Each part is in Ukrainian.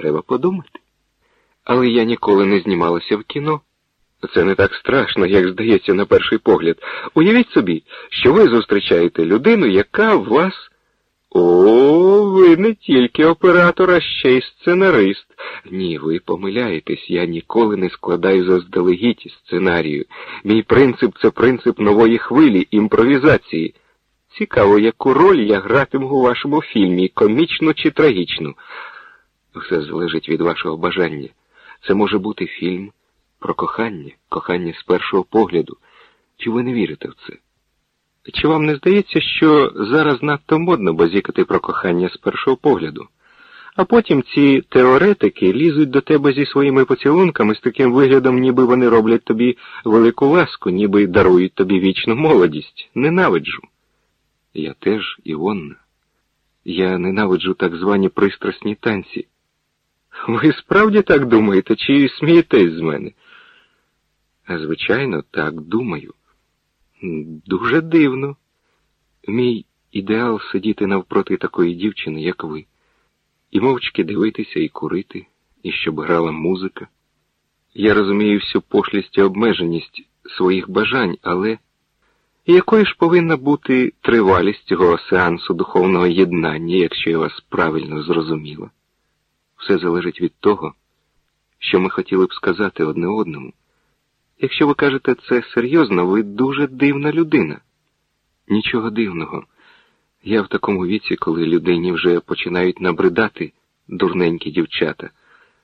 Треба подумати. Але я ніколи не знімалася в кіно. Це не так страшно, як здається, на перший погляд. Уявіть собі, що ви зустрічаєте людину, яка вас. О, ви не тільки оператор, а ще й сценарист. Ні, ви помиляєтесь, я ніколи не складаю заздалегідь сценарію. Мій принцип це принцип нової хвилі, імпровізації. Цікаво, яку роль я гратиму у вашому фільмі, комічну чи трагічну. Все залежить від вашого бажання. Це може бути фільм про кохання, кохання з першого погляду. Чи ви не вірите в це? Чи вам не здається, що зараз надто модно базікати про кохання з першого погляду? А потім ці теоретики лізуть до тебе зі своїми поцілунками з таким виглядом, ніби вони роблять тобі велику ласку, ніби дарують тобі вічну молодість. Ненавиджу. Я теж, Івонна. Я ненавиджу так звані пристрасні танці. Ви справді так думаєте, чи смієтесь з мене? Звичайно, так думаю. Дуже дивно. Мій ідеал сидіти навпроти такої дівчини, як ви, і мовчки дивитися і курити, і щоб грала музика. Я розумію всю пошлість і обмеженість своїх бажань, але якою ж повинна бути тривалість цього сеансу духовного єднання, якщо я вас правильно зрозуміла? Все залежить від того, що ми хотіли б сказати одне одному. Якщо ви кажете це серйозно, ви дуже дивна людина. Нічого дивного. Я в такому віці, коли людині вже починають набридати дурненькі дівчата,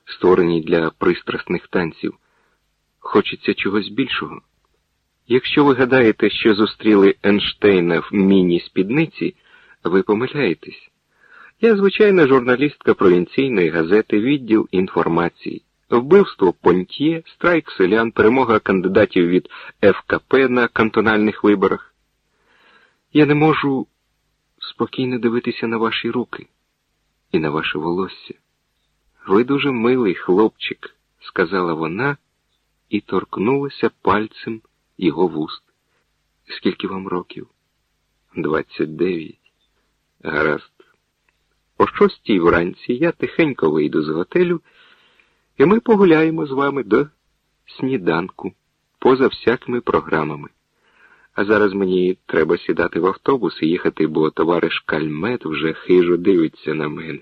створені для пристрасних танців. Хочеться чогось більшого. Якщо ви гадаєте, що зустріли Ейнштейна в міні-спідниці, ви помиляєтесь. Я звичайна журналістка провінційної газети Відділ інформації. Вбивство Понтьє, страйк селян, перемога кандидатів від ФКП на кантональних виборах. Я не можу спокійно дивитися на ваші руки і на ваше волосся. Ви дуже милий хлопчик, сказала вона і торкнулася пальцем його вуст. Скільки вам років? Двадцять дев'ять. Гаразд. О шостій вранці я тихенько вийду з готелю. І ми погуляємо з вами до сніданку, поза всякими програмами. А зараз мені треба сідати в автобус і їхати, бо товариш Кальмет вже хижо дивиться на мене.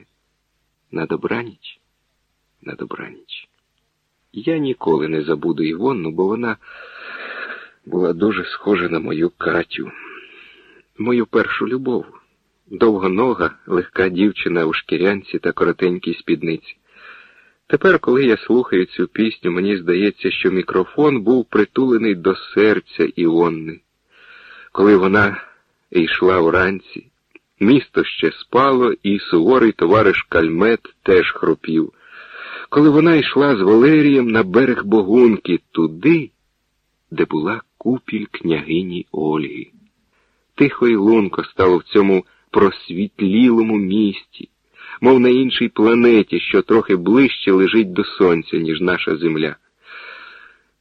На добраніч, на добраніч. Я ніколи не забуду Івонну, бо вона була дуже схожа на мою Катю, мою першу любов, довгонога, легка дівчина у шкірянці та коротенькій спідниці. Тепер, коли я слухаю цю пісню, мені здається, що мікрофон був притулений до серця Іонни. Коли вона йшла вранці, місто ще спало, і суворий товариш Кальмет теж хропів. Коли вона йшла з Валерієм на берег Богунки, туди, де була купіль княгині Ольги. Тихо й лунко стало в цьому просвітлілому місті мов на іншій планеті, що трохи ближче лежить до сонця, ніж наша земля.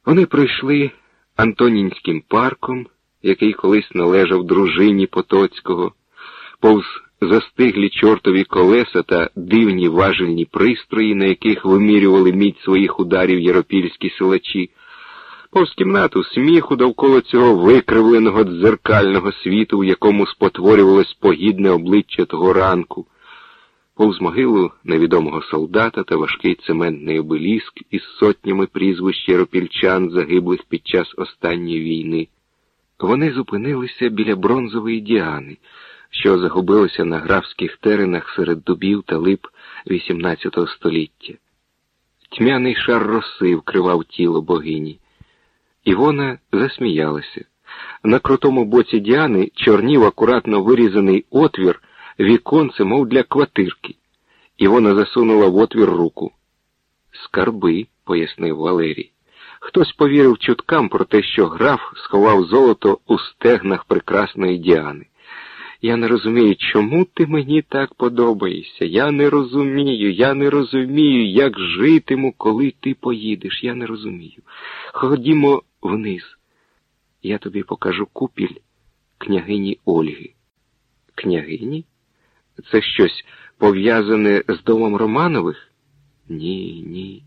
Вони пройшли Антонінським парком, який колись належав дружині Потоцького, повз застиглі чортові колеса та дивні важельні пристрої, на яких вимірювали мідь своїх ударів єропільські силачі, повз кімнату сміху довкола цього викривленого дзеркального світу, в якому спотворювалось погідне обличчя того ранку повз могилу невідомого солдата та важкий цементний обеліск із сотнями прізвищ єропільчан, загиблих під час останньої війни. Вони зупинилися біля бронзової діани, що загубилося на графських теренах серед дубів та лип XVIII століття. Тьмяний шар роси вкривав тіло богині. Івона засміялася. На крутому боці Діани чорнів акуратно вирізаний отвір віконце, мов для квартирки, і вона засунула в отвір руку. Скарби, пояснив Валерій. Хтось повірив чуткам про те, що граф сховав золото у стегнах прекрасної Діани. Я не розумію, чому ти мені так подобаєшся. Я не розумію, я не розумію, як житиму, коли ти поїдеш. Я не розумію. Ходімо вниз. Я тобі покажу купіль княгині Ольги. Княгині? Це щось пов'язане з домом Романових? Ні, ні.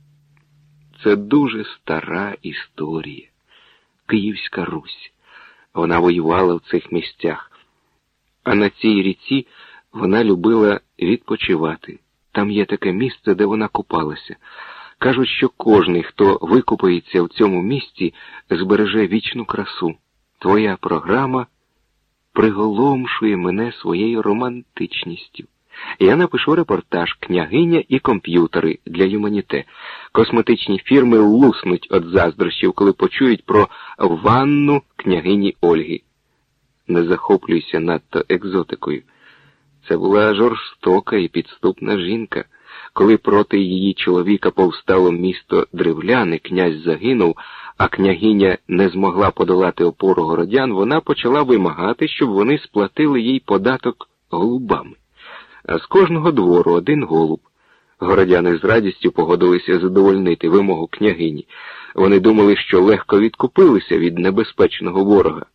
Це дуже стара історія. Київська Русь. Вона воювала в цих місцях. А на цій ріці вона любила відпочивати. Там є таке місце, де вона купалася. Кажуть, що кожний, хто викупається в цьому місці, збереже вічну красу. Твоя програма приголомшує мене своєю романтичністю. Я напишу репортаж княгиня і комп'ютери для Юманіте. Косметичні фірми луснуть від заздрощів, коли почують про ванну княгині Ольги. Не захоплюйся надто екзотикою. Це була жорстока і підступна жінка. Коли проти її чоловіка повстало місто древляне, князь загинув, а княгиня не змогла подолати опору городян, вона почала вимагати, щоб вони сплатили їй податок голубами. А з кожного двору один голуб. Городяни з радістю погодилися задовольнити вимогу княгині. Вони думали, що легко відкупилися від небезпечного ворога.